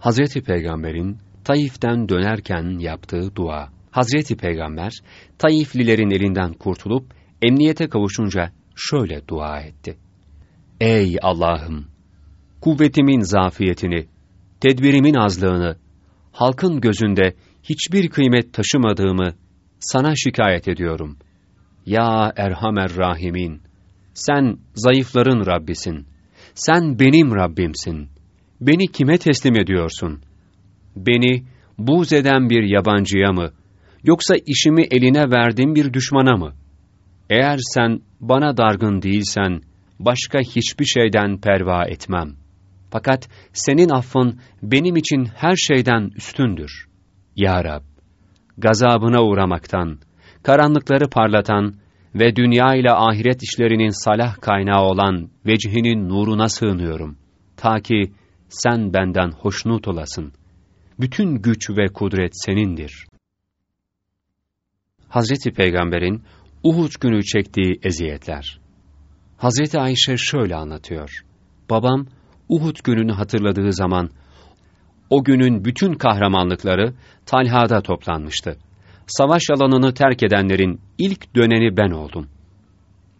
Hazreti Peygamber'in Taif'ten dönerken yaptığı dua. Hazreti Peygamber, Taiflilerin elinden kurtulup emniyete kavuşunca şöyle dua etti. Ey Allah'ım! Kuvvetimin zafiyetini, tedbirimin azlığını, halkın gözünde hiçbir kıymet taşımadığımı sana şikayet ediyorum. Ya Erhamer Rahimin! Sen zayıfların Rabbisin. Sen benim Rabbimsin. Beni kime teslim ediyorsun? Beni buğz eden bir yabancıya mı, yoksa işimi eline verdiğim bir düşmana mı? Eğer sen bana dargın değilsen, başka hiçbir şeyden perva etmem. Fakat senin affın benim için her şeyden üstündür. Ya Rab, gazabına uğramaktan, karanlıkları parlatan ve dünya ile ahiret işlerinin salah kaynağı olan vecihinin nuruna sığınıyorum. Ta ki sen benden hoşnut olasın. Bütün güç ve kudret senindir. Hazreti Peygamber'in Uhud günü çektiği eziyetler. Hazreti Ayşe şöyle anlatıyor. Babam Uhud gününü hatırladığı zaman o günün bütün kahramanlıkları Talha'da toplanmıştı. Savaş alanını terk edenlerin ilk döneni ben oldum.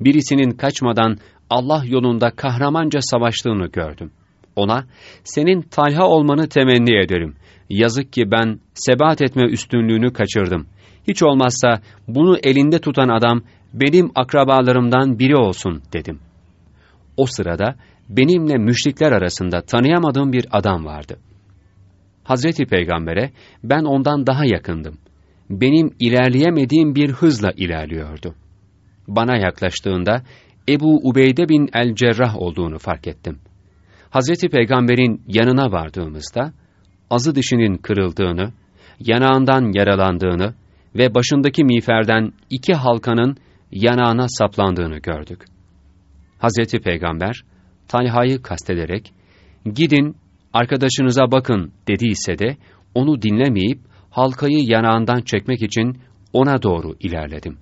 Birisinin kaçmadan Allah yolunda kahramanca savaştığını gördüm. Ona, senin Talha olmanı temenni ederim. Yazık ki ben sebat etme üstünlüğünü kaçırdım. Hiç olmazsa bunu elinde tutan adam benim akrabalarımdan biri olsun dedim. O sırada benimle müşrikler arasında tanıyamadığım bir adam vardı. Hazreti Peygamber'e ben ondan daha yakındım. Benim ilerleyemediğim bir hızla ilerliyordu. Bana yaklaştığında Ebu Ubeyde bin el-Cerrah olduğunu fark ettim. Hazreti Peygamber'in yanına vardığımızda, azı dişinin kırıldığını, yanağından yaralandığını ve başındaki miğferden iki halkanın yanağına saplandığını gördük. Hazreti Peygamber, Talha'yı kastederek, gidin arkadaşınıza bakın dediyse de, onu dinlemeyip, halkayı yanağından çekmek için ona doğru ilerledim.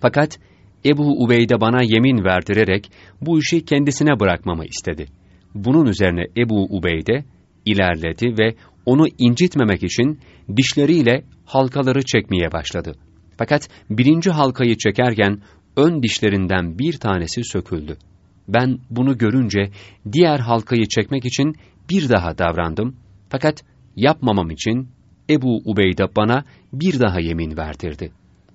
Fakat Ebu Ubeyde bana yemin verdirerek bu işi kendisine bırakmamı istedi. Bunun üzerine Ebu Ubeyde ilerledi ve onu incitmemek için dişleriyle halkaları çekmeye başladı. Fakat birinci halkayı çekerken ön dişlerinden bir tanesi söküldü. Ben bunu görünce diğer halkayı çekmek için bir daha davrandım. Fakat yapmamam için Ebu Ubeyde bana bir daha yemin verdirdi.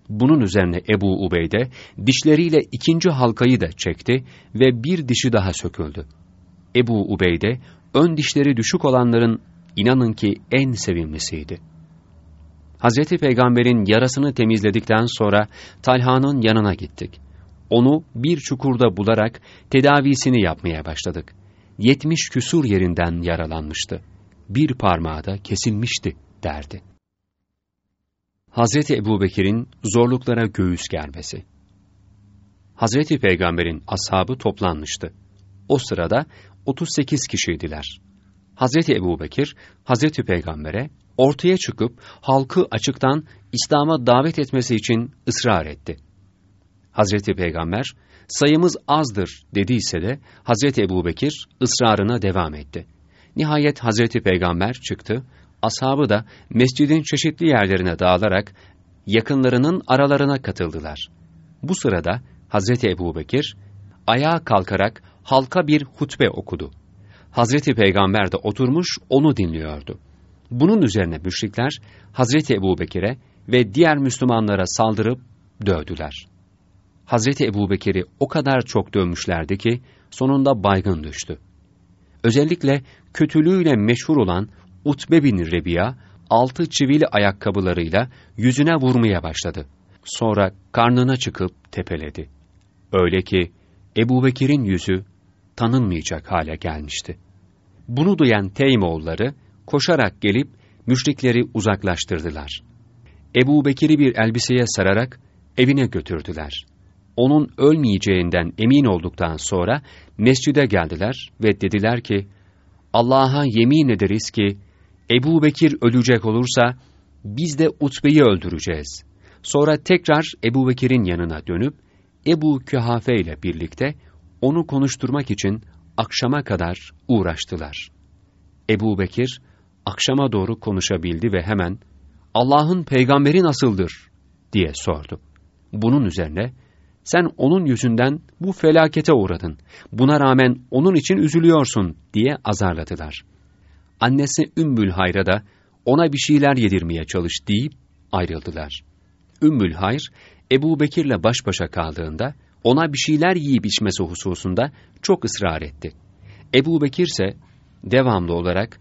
Bunun üzerine Ebu Ubeyde dişleriyle ikinci halkayı da çekti ve bir dişi daha söküldü. Ebu Ubeyde ön dişleri düşük olanların inanın ki en sevimlisiydi. Hazreti Peygamber'in yarasını temizledikten sonra Talha'nın yanına gittik. Onu bir çukurda bularak tedavisini yapmaya başladık. Yetmiş küsur yerinden yaralanmıştı. Bir parmağı da kesilmişti derdi. Hazreti Ebubekir'in zorluklara göğüs germesi. Hazreti Peygamber'in ashabı toplanmıştı. O sırada 38 kişiydiler. Hazreti Ebubekir, Hazreti Peygamber'e ortaya çıkıp halkı açıktan İslam'a davet etmesi için ısrar etti. Hazreti Peygamber, sayımız azdır dediyse de Hazreti Ebubekir ısrarına devam etti. Nihayet Hazreti Peygamber çıktı, ashabı da mescidin çeşitli yerlerine dağılarak yakınlarının aralarına katıldılar. Bu sırada Hazreti Ebubekir ayağa kalkarak halka bir hutbe okudu. Hazreti Peygamber de oturmuş onu dinliyordu. Bunun üzerine müşrikler Hazreti Ebubekir'e ve diğer Müslümanlara saldırıp dövdüler. Hazreti Ebubekir'i o kadar çok dövmüşlerdi ki sonunda baygın düştü. Özellikle kötülüğüyle meşhur olan Utbe bin Rebiya, altı çivili ayakkabılarıyla yüzüne vurmaya başladı. Sonra karnına çıkıp tepeledi. Öyle ki Ebu Bekir'in yüzü tanınmayacak hale gelmişti. Bunu duyan Teymoğulları koşarak gelip müşrikleri uzaklaştırdılar. Ebu Bekir'i bir elbiseye sararak evine götürdüler. Onun ölmeyeceğinden emin olduktan sonra mescide geldiler ve dediler ki, Allah'a yemin ederiz ki, Ebu Bekir ölecek olursa, biz de Utbe'yi öldüreceğiz. Sonra tekrar Ebu Bekir'in yanına dönüp, Ebu Kühafe ile birlikte onu konuşturmak için akşama kadar uğraştılar. Ebu Bekir, akşama doğru konuşabildi ve hemen Allah'ın peygamberi nasıldır diye sordu. Bunun üzerine sen onun yüzünden bu felakete uğradın. Buna rağmen onun için üzülüyorsun diye azarladılar. Annesi Ümmül Hayr'a da ona bir şeyler yedirmeye çalış deyip ayrıldılar. Ümmül Hayr, Ebu Bekir'le baş başa kaldığında ona bir şeyler yiyip içmesi hususunda çok ısrar etti. Ebu Bekir ise devamlı olarak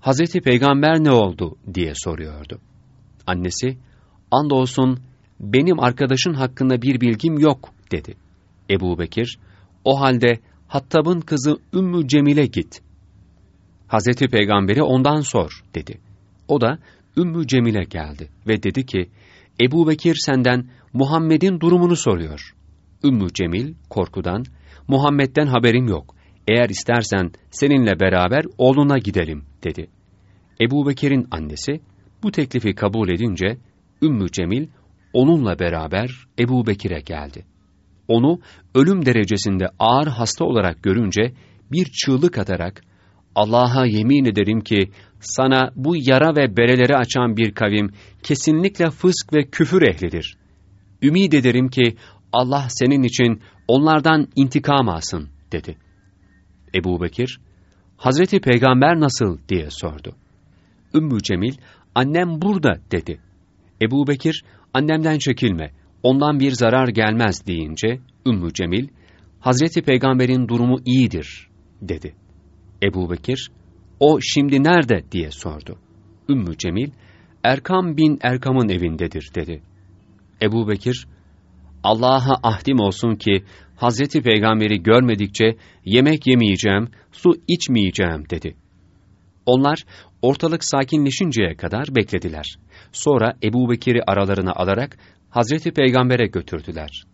Hazreti Peygamber ne oldu diye soruyordu. Annesi, andolsun benim arkadaşın hakkında bir bilgim yok dedi. Ebu Bekir, o halde Hattab'ın kızı Ümmü Cemil'e git. Hazreti Peygamber'i ondan sor dedi. O da Ümmü Cemil'e geldi ve dedi ki, Ebu Bekir senden Muhammed'in durumunu soruyor. Ümmü Cemil korkudan, Muhammed'den haberim yok. Eğer istersen seninle beraber oğluna gidelim dedi. Ebu Bekir'in annesi bu teklifi kabul edince Ümmü Cemil onunla beraber Ebu Bekir'e geldi. Onu ölüm derecesinde ağır hasta olarak görünce bir çığlık atarak Allah'a yemin ederim ki sana bu yara ve bereleri açan bir kavim kesinlikle fısk ve küfür ehlidir. Ümid ederim ki Allah senin için onlardan intikam alsın dedi. Ebu Bekir, Hazreti Peygamber nasıl diye sordu. Ümmü Cemil, annem burada dedi. Ebu Bekir, annemden çekilme, ondan bir zarar gelmez deyince, Ümmü Cemil, Hazreti Peygamber'in durumu iyidir dedi. Ebu Bekir, o şimdi nerede diye sordu. Ümmü Cemil, Erkam bin Erkam'ın evindedir dedi. Ebu Bekir, Allah'a ahdim olsun ki Hazreti Peygamber'i görmedikçe yemek yemeyeceğim, su içmeyeceğim dedi. Onlar ortalık sakinleşinceye kadar beklediler. Sonra Ebu Bekir'i aralarına alarak Hazreti Peygamber'e götürdüler.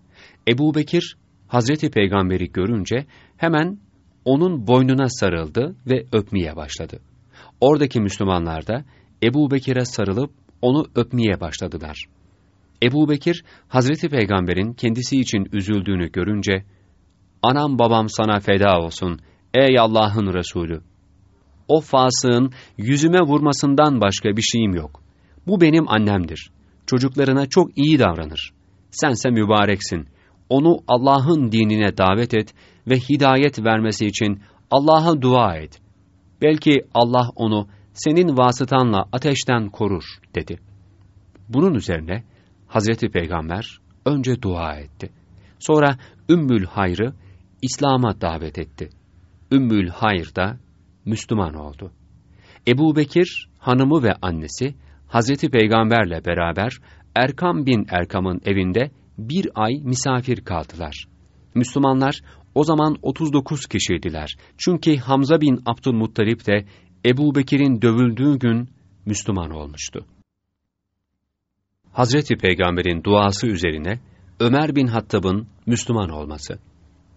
Ebu Bekir, Hazreti Peygamber'i görünce hemen onun boynuna sarıldı ve öpmeye başladı. Oradaki Müslümanlar da Ebu Bekir'e sarılıp onu öpmeye başladılar. Ebu Bekir, Hazreti Peygamber'in kendisi için üzüldüğünü görünce, ''Anam babam sana feda olsun, ey Allah'ın Resulü! O fasığın yüzüme vurmasından başka bir şeyim yok. Bu benim annemdir. Çocuklarına çok iyi davranır. Sense mübareksin. Onu Allah'ın dinine davet et ve hidayet vermesi için Allah'a dua et. Belki Allah onu senin vasıtanla ateşten korur dedi. Bunun üzerine Hazreti Peygamber önce dua etti. Sonra Ümmül Hayr'ı İslam'a davet etti. Ümmül Hayr da Müslüman oldu. Ebu Bekir, hanımı ve annesi Hazreti Peygamberle beraber Erkam bin Erkam'ın evinde bir ay misafir kaldılar. Müslümanlar o zaman 39 kişiydiler. Çünkü Hamza bin Abdülmuttalip de Ebu Bekir'in dövüldüğü gün Müslüman olmuştu. Hazreti Peygamber'in duası üzerine Ömer bin Hattab'ın Müslüman olması.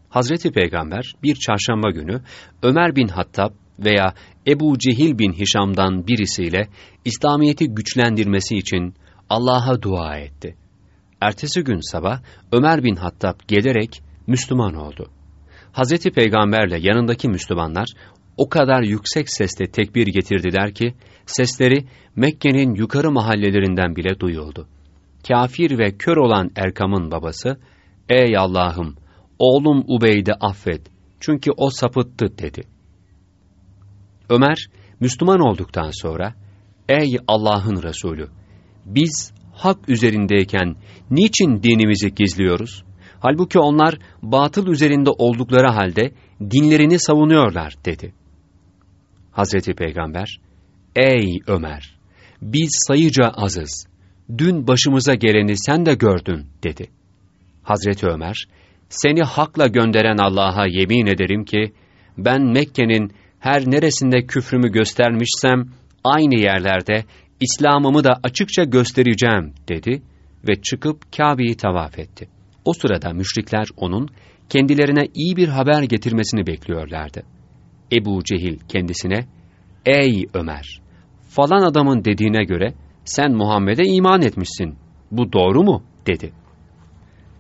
Hazreti Peygamber bir çarşamba günü Ömer bin Hattab veya Ebu Cehil bin Hişam'dan birisiyle İslamiyet'i güçlendirmesi için Allah'a dua etti. Ertesi gün sabah Ömer bin Hattab gelerek Müslüman oldu. Hazreti Peygamberle yanındaki Müslümanlar o kadar yüksek sesle tekbir getirdiler ki, sesleri Mekke'nin yukarı mahallelerinden bile duyuldu. Kafir ve kör olan Erkam'ın babası, ''Ey Allah'ım, oğlum Ubeyd'i affet, çünkü o sapıttı.'' dedi. Ömer, Müslüman olduktan sonra, ''Ey Allah'ın Resulü, biz hak üzerindeyken niçin dinimizi gizliyoruz? Halbuki onlar batıl üzerinde oldukları halde dinlerini savunuyorlar.'' dedi. Hazreti Peygamber, ''Ey Ömer, biz sayıca azız, dün başımıza geleni sen de gördün.'' dedi. Hazreti Ömer, ''Seni hakla gönderen Allah'a yemin ederim ki, ben Mekke'nin her neresinde küfrümü göstermişsem, aynı yerlerde İslam'ımı da açıkça göstereceğim.'' dedi ve çıkıp Kabe'yi tavaf etti. O sırada müşrikler onun, kendilerine iyi bir haber getirmesini bekliyorlardı. Ebu Cehil kendisine, ''Ey Ömer, falan adamın dediğine göre sen Muhammed'e iman etmişsin. Bu doğru mu?'' dedi.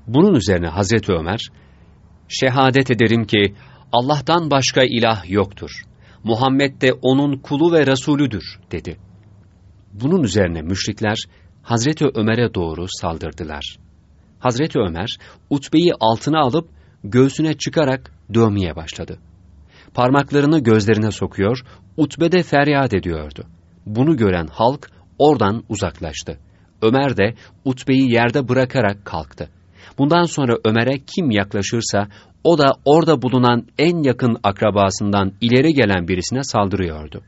Bunun üzerine Hazreti Ömer, ''Şehadet ederim ki Allah'tan başka ilah yoktur. Muhammed de onun kulu ve Resulüdür dedi. Bunun üzerine müşrikler Hazreti Ömer'e doğru saldırdılar. Hazreti Ömer, utbeyi altına alıp göğsüne çıkarak dövmeye başladı. Parmaklarını gözlerine sokuyor, utbede feryat ediyordu. Bunu gören halk oradan uzaklaştı. Ömer de utbeyi yerde bırakarak kalktı. Bundan sonra Ömer'e kim yaklaşırsa o da orada bulunan en yakın akrabasından ileri gelen birisine saldırıyordu.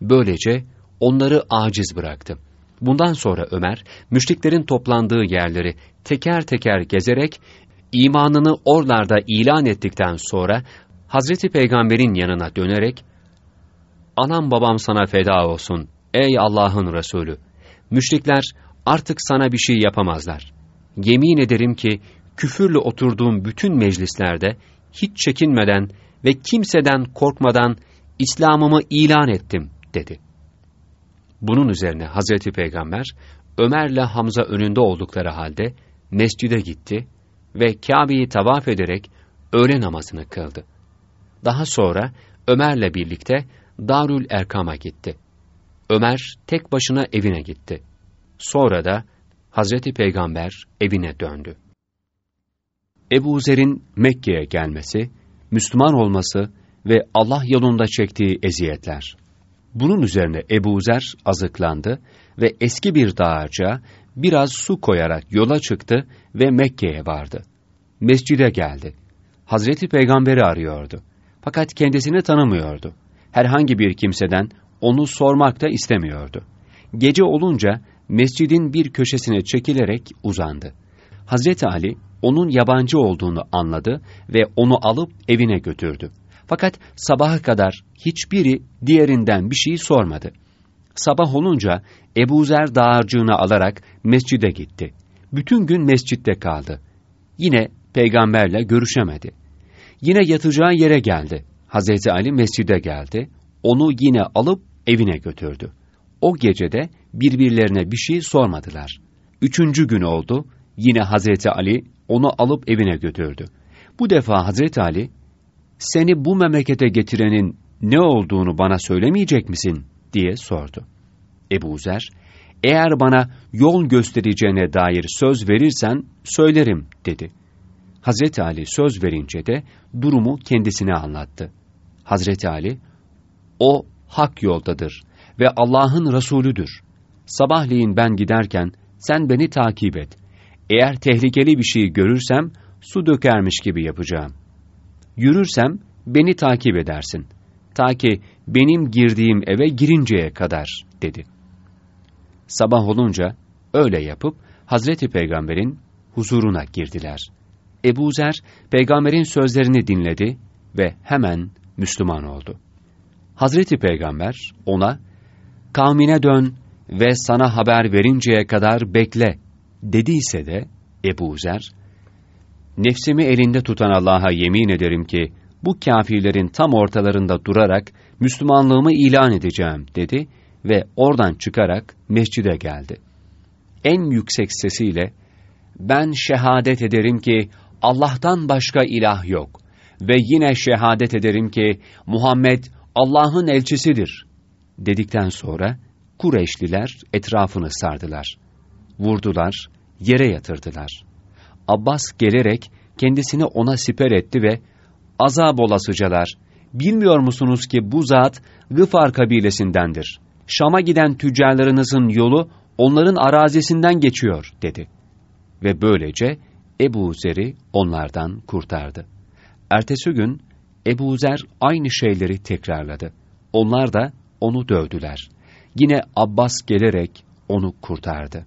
Böylece onları aciz bıraktı. Bundan sonra Ömer, müşriklerin toplandığı yerleri teker teker gezerek, imanını oralarda ilan ettikten sonra, Hazreti Peygamber'in yanına dönerek, Anam babam sana feda olsun, ey Allah'ın Resulü! Müşrikler artık sana bir şey yapamazlar. Yemin ederim ki, küfürle oturduğum bütün meclislerde, hiç çekinmeden ve kimseden korkmadan, İslam'ımı ilan ettim, dedi.'' Bunun üzerine Hazreti Peygamber, Ömer'le Hamza önünde oldukları halde mescide gitti ve Kabe'yi tavaf ederek öğle namazını kıldı. Daha sonra Ömer'le birlikte Darül Erkam'a gitti. Ömer tek başına evine gitti. Sonra da Hazreti Peygamber evine döndü. Ebu Zer'in Mekke'ye gelmesi, Müslüman olması ve Allah yolunda çektiği eziyetler. Bunun üzerine Ebu Zer azıklandı ve eski bir dağarcığa biraz su koyarak yola çıktı ve Mekke'ye vardı. Mescide geldi. Hazreti Peygamber'i arıyordu. Fakat kendisini tanımıyordu. Herhangi bir kimseden onu sormak da istemiyordu. Gece olunca mescidin bir köşesine çekilerek uzandı. Hazreti Ali onun yabancı olduğunu anladı ve onu alıp evine götürdü. Fakat sabaha kadar hiçbiri diğerinden bir şey sormadı. Sabah olunca Ebu Zer dağarcığını alarak mescide gitti. Bütün gün mescitte kaldı. Yine peygamberle görüşemedi. Yine yatacağı yere geldi. Hazreti Ali mescide geldi. Onu yine alıp evine götürdü. O gecede birbirlerine bir şey sormadılar. Üçüncü gün oldu. Yine Hazreti Ali onu alıp evine götürdü. Bu defa Hazreti Ali seni bu memlekete getirenin ne olduğunu bana söylemeyecek misin? diye sordu. Ebu Zer, eğer bana yol göstereceğine dair söz verirsen söylerim dedi. Hazreti Ali söz verince de durumu kendisine anlattı. Hazreti Ali, o hak yoldadır ve Allah'ın Resulüdür. Sabahleyin ben giderken sen beni takip et. Eğer tehlikeli bir şey görürsem su dökermiş gibi yapacağım. Yürürsem beni takip edersin. Ta ki benim girdiğim eve girinceye kadar dedi. Sabah olunca öyle yapıp Hazreti Peygamber'in huzuruna girdiler. Ebu Zer peygamberin sözlerini dinledi ve hemen Müslüman oldu. Hazreti Peygamber ona kavmine dön ve sana haber verinceye kadar bekle dediyse de Ebu Zer Nefsimi elinde tutan Allah'a yemin ederim ki, bu kafirlerin tam ortalarında durarak Müslümanlığımı ilan edeceğim dedi ve oradan çıkarak mescide geldi. En yüksek sesiyle, ben şehadet ederim ki Allah'tan başka ilah yok ve yine şehadet ederim ki Muhammed Allah'ın elçisidir dedikten sonra Kureyşliler etrafını sardılar. Vurdular, yere yatırdılar. Abbas gelerek kendisini ona siper etti ve azab olasıcalar, bilmiyor musunuz ki bu zat Gıfar kabilesindendir. Şam'a giden tüccarlarınızın yolu onların arazisinden geçiyor dedi. Ve böylece Ebu Zer'i onlardan kurtardı. Ertesi gün Ebu Zer aynı şeyleri tekrarladı. Onlar da onu dövdüler. Yine Abbas gelerek onu kurtardı.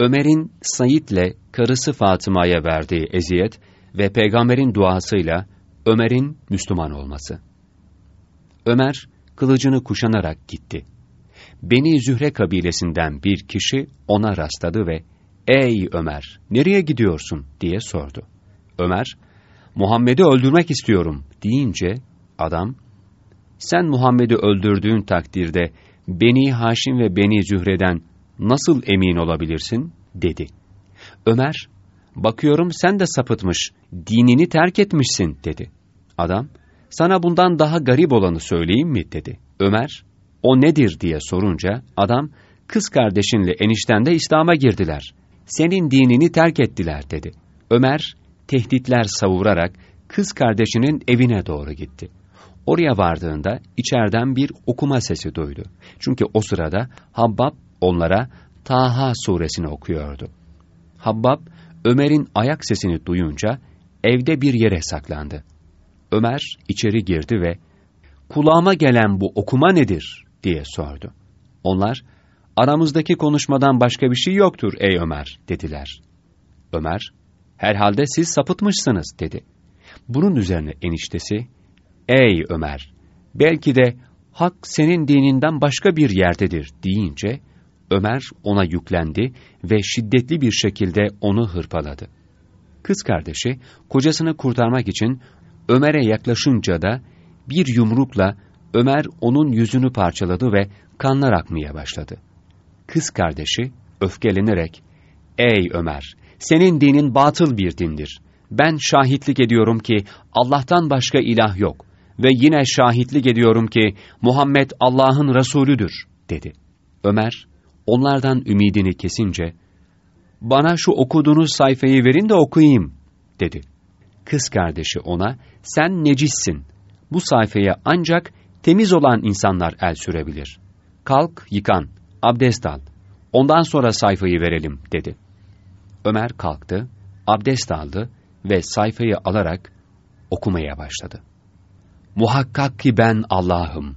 Ömer'in Said'le karısı Fatıma'ya verdiği eziyet ve peygamberin duasıyla Ömer'in Müslüman olması. Ömer kılıcını kuşanarak gitti. Beni Zühre kabilesinden bir kişi ona rastladı ve ''Ey Ömer, nereye gidiyorsun?'' diye sordu. Ömer, ''Muhammed'i öldürmek istiyorum.'' deyince adam, ''Sen Muhammed'i öldürdüğün takdirde Beni Haşim ve Beni Zühre'den nasıl emin olabilirsin? dedi. Ömer, bakıyorum sen de sapıtmış, dinini terk etmişsin dedi. Adam, Sana bundan daha garip olanı söyleyeyim mi dedi. Ömer, o nedir diye sorunca adam, kız kardeşinle enişten de İslam'a girdiler. Senin dinini terk ettiler dedi. Ömer, tehditler savurarak kız kardeşinin evine doğru gitti. Oraya vardığında içeriden bir okuma sesi duydu. Çünkü o sırada Habbab onlara Taha suresini okuyordu. Habbab, Ömer'in ayak sesini duyunca evde bir yere saklandı. Ömer içeri girdi ve kulağıma gelen bu okuma nedir diye sordu. Onlar aramızdaki konuşmadan başka bir şey yoktur ey Ömer dediler. Ömer herhalde siz sapıtmışsınız dedi. Bunun üzerine eniştesi ey Ömer belki de hak senin dininden başka bir yerdedir deyince Ömer ona yüklendi ve şiddetli bir şekilde onu hırpaladı. Kız kardeşi kocasını kurtarmak için Ömer'e yaklaşınca da bir yumrukla Ömer onun yüzünü parçaladı ve kanlar akmaya başladı. Kız kardeşi öfkelenerek, ''Ey Ömer, senin dinin batıl bir dindir. Ben şahitlik ediyorum ki Allah'tan başka ilah yok ve yine şahitlik ediyorum ki Muhammed Allah'ın Resulüdür.'' dedi. Ömer, onlardan ümidini kesince, ''Bana şu okuduğunuz sayfayı verin de okuyayım.'' dedi. Kız kardeşi ona, ''Sen necissin. Bu sayfaya ancak temiz olan insanlar el sürebilir. Kalk, yıkan, abdest al. Ondan sonra sayfayı verelim.'' dedi. Ömer kalktı, abdest aldı ve sayfayı alarak okumaya başladı. Muhakkak ki ben Allah'ım.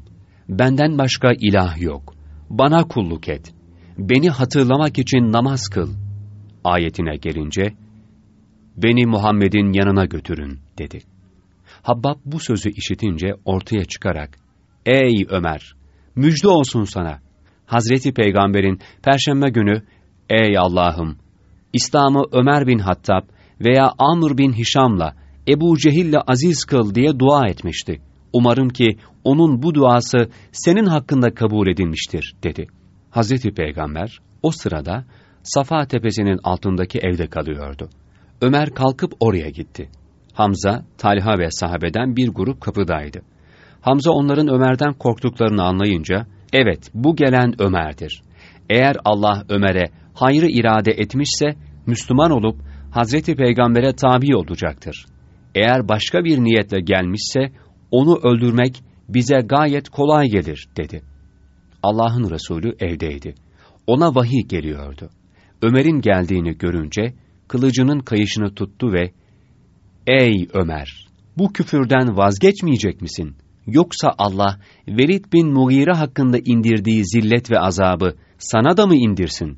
Benden başka ilah yok. Bana kulluk et. Beni hatırlamak için namaz kıl. Ayetine gelince, beni Muhammed'in yanına götürün, dedi. Habbab bu sözü işitince ortaya çıkarak, Ey Ömer! Müjde olsun sana! Hazreti Peygamber'in Perşembe günü, Ey Allah'ım! İslam'ı Ömer bin Hattab veya Amr bin Hişam'la, Ebu Cehil'le aziz kıl diye dua etmişti. Umarım ki onun bu duası senin hakkında kabul edilmiştir, dedi. Hazreti Peygamber o sırada Safa tepesinin altındaki evde kalıyordu. Ömer kalkıp oraya gitti. Hamza, Talha ve sahabeden bir grup kapıdaydı. Hamza onların Ömer'den korktuklarını anlayınca, evet bu gelen Ömer'dir. Eğer Allah Ömer'e hayrı irade etmişse, Müslüman olup Hazreti Peygamber'e tabi olacaktır. Eğer başka bir niyetle gelmişse, onu öldürmek bize gayet kolay gelir, dedi. Allah'ın Resulü evdeydi. Ona vahiy geliyordu. Ömer'in geldiğini görünce, kılıcının kayışını tuttu ve, Ey Ömer! Bu küfürden vazgeçmeyecek misin? Yoksa Allah, Velid bin Mughire hakkında indirdiği zillet ve azabı sana da mı indirsin?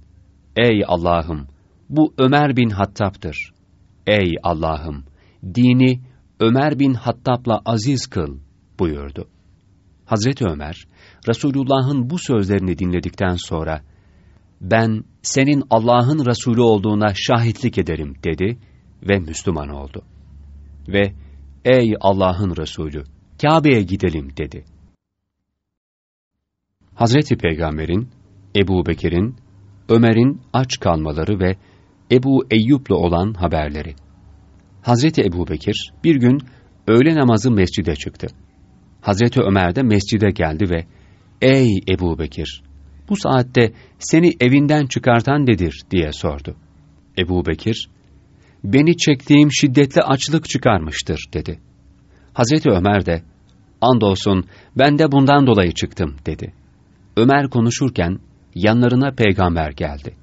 Ey Allah'ım! Bu Ömer bin Hattab'dır. Ey Allah'ım! Dini Ömer bin Hattab'la aziz kıl buyurdu. Hazreti Ömer, Resulullah'ın bu sözlerini dinledikten sonra, ben senin Allah'ın Resulü olduğuna şahitlik ederim dedi ve Müslüman oldu. Ve ey Allah'ın Resulü, Kabe'ye gidelim dedi. Hazreti Peygamber'in, Ebu Bekir'in, Ömer'in aç kalmaları ve Ebu Eyyub'la olan haberleri. Hazreti Ebu Bekir bir gün öğle namazı mescide çıktı. Hazreti Ömer de mescide geldi ve ''Ey Ebu Bekir, bu saatte seni evinden çıkartan nedir?'' diye sordu. Ebu Bekir, ''Beni çektiğim şiddetli açlık çıkarmıştır.'' dedi. Hazreti Ömer de ''Andolsun ben de bundan dolayı çıktım.'' dedi. Ömer konuşurken yanlarına peygamber geldi.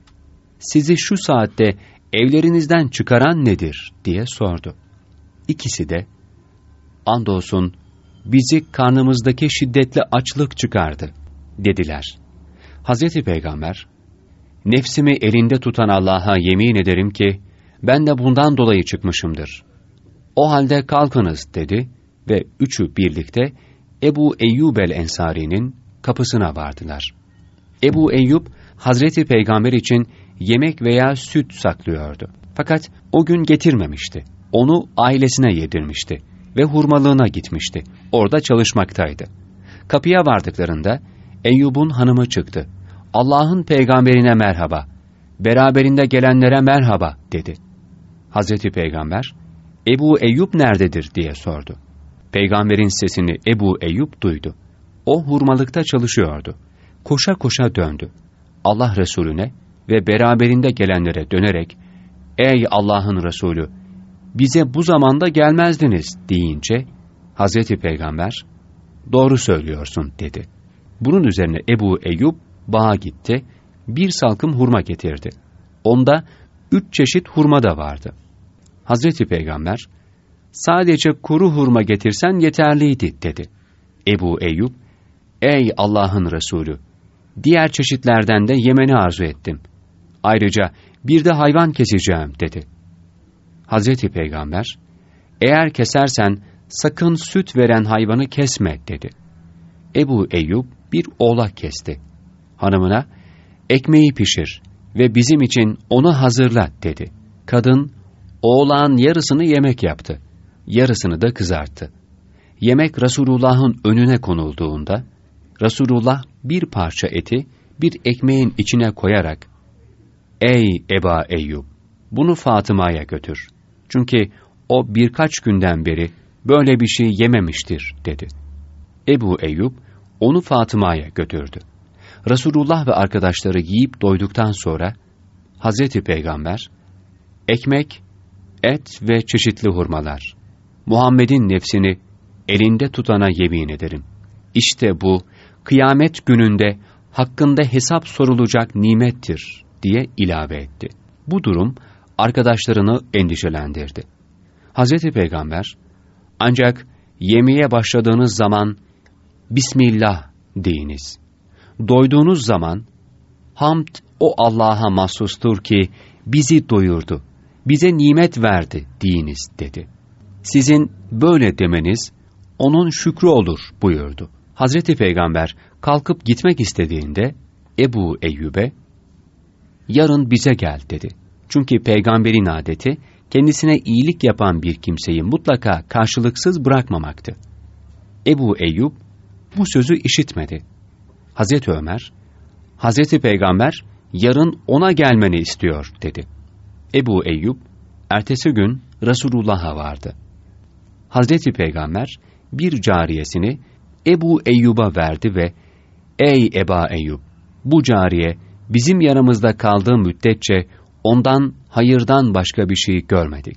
''Sizi şu saatte evlerinizden çıkaran nedir?'' diye sordu. İkisi de ''Andolsun bizi karnımızdaki şiddetli açlık çıkardı, dediler. Hazreti Peygamber, nefsimi elinde tutan Allah'a yemin ederim ki, ben de bundan dolayı çıkmışımdır. O halde kalkınız dedi ve üçü birlikte Ebu Eyyub el-Ensari'nin kapısına vardılar. Ebu Eyyub, Hazreti Peygamber için yemek veya süt saklıyordu. Fakat o gün getirmemişti. Onu ailesine yedirmişti ve hurmalığına gitmişti. Orada çalışmaktaydı. Kapıya vardıklarında Eyyub'un hanımı çıktı. Allah'ın peygamberine merhaba, beraberinde gelenlere merhaba dedi. Hazreti Peygamber, Ebu Eyyub nerededir diye sordu. Peygamberin sesini Ebu Eyyub duydu. O hurmalıkta çalışıyordu. Koşa koşa döndü. Allah Resulüne ve beraberinde gelenlere dönerek, ''Ey Allah'ın Resulü, bize bu zamanda gelmezdiniz.'' deyince, Hazreti Peygamber, ''Doğru söylüyorsun.'' dedi. Bunun üzerine Ebu Eyyub bağa gitti, bir salkım hurma getirdi. Onda üç çeşit hurma da vardı. Hazreti Peygamber, sadece kuru hurma getirsen yeterliydi dedi. Ebu Eyyub, ey Allah'ın Resulü, diğer çeşitlerden de yemeni arzu ettim. Ayrıca bir de hayvan keseceğim dedi. Hazreti Peygamber, eğer kesersen sakın süt veren hayvanı kesme dedi. Ebu Eyyub bir oğlak kesti. Hanımına, ekmeği pişir ve bizim için onu hazırla dedi. Kadın, oğlağın yarısını yemek yaptı, yarısını da kızarttı. Yemek Resulullah'ın önüne konulduğunda, Resulullah bir parça eti bir ekmeğin içine koyarak, Ey Eba Eyyub! Bunu Fatıma'ya götür. Çünkü o birkaç günden beri böyle bir şey yememiştir, dedi. Ebu Eyyub, onu Fatıma'ya götürdü. Resulullah ve arkadaşları yiyip doyduktan sonra, Hazreti Peygamber, ekmek, et ve çeşitli hurmalar, Muhammed'in nefsini elinde tutana yemin ederim. İşte bu, kıyamet gününde hakkında hesap sorulacak nimettir diye ilave etti. Bu durum arkadaşlarını endişelendirdi. Hazreti Peygamber ancak yemeye başladığınız zaman Bismillah deyiniz. Doyduğunuz zaman hamd o Allah'a mahsustur ki bizi doyurdu, bize nimet verdi deyiniz dedi. Sizin böyle demeniz onun şükrü olur buyurdu. Hazreti Peygamber kalkıp gitmek istediğinde Ebu Eyyub'e yarın bize gel dedi. Çünkü peygamberin adeti kendisine iyilik yapan bir kimseyi mutlaka karşılıksız bırakmamaktı. Ebu Eyyub bu sözü işitmedi. Hazreti Ömer, Hazreti Peygamber yarın ona gelmeni istiyor dedi. Ebu Eyyub ertesi gün Resulullah'a vardı. Hazreti Peygamber bir cariyesini Ebu Eyyub'a verdi ve Ey Eba Eyyub! Bu cariye bizim yanımızda kaldığı müddetçe ondan hayırdan başka bir şey görmedik.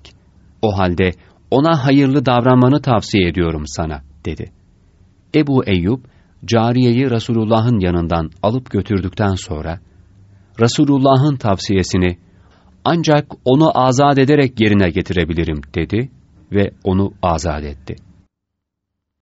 O halde ona hayırlı davranmanı tavsiye ediyorum sana, dedi. Ebu Eyyub, cariyeyi Resulullah'ın yanından alıp götürdükten sonra, Resulullah'ın tavsiyesini, ancak onu azat ederek yerine getirebilirim, dedi ve onu azat etti.''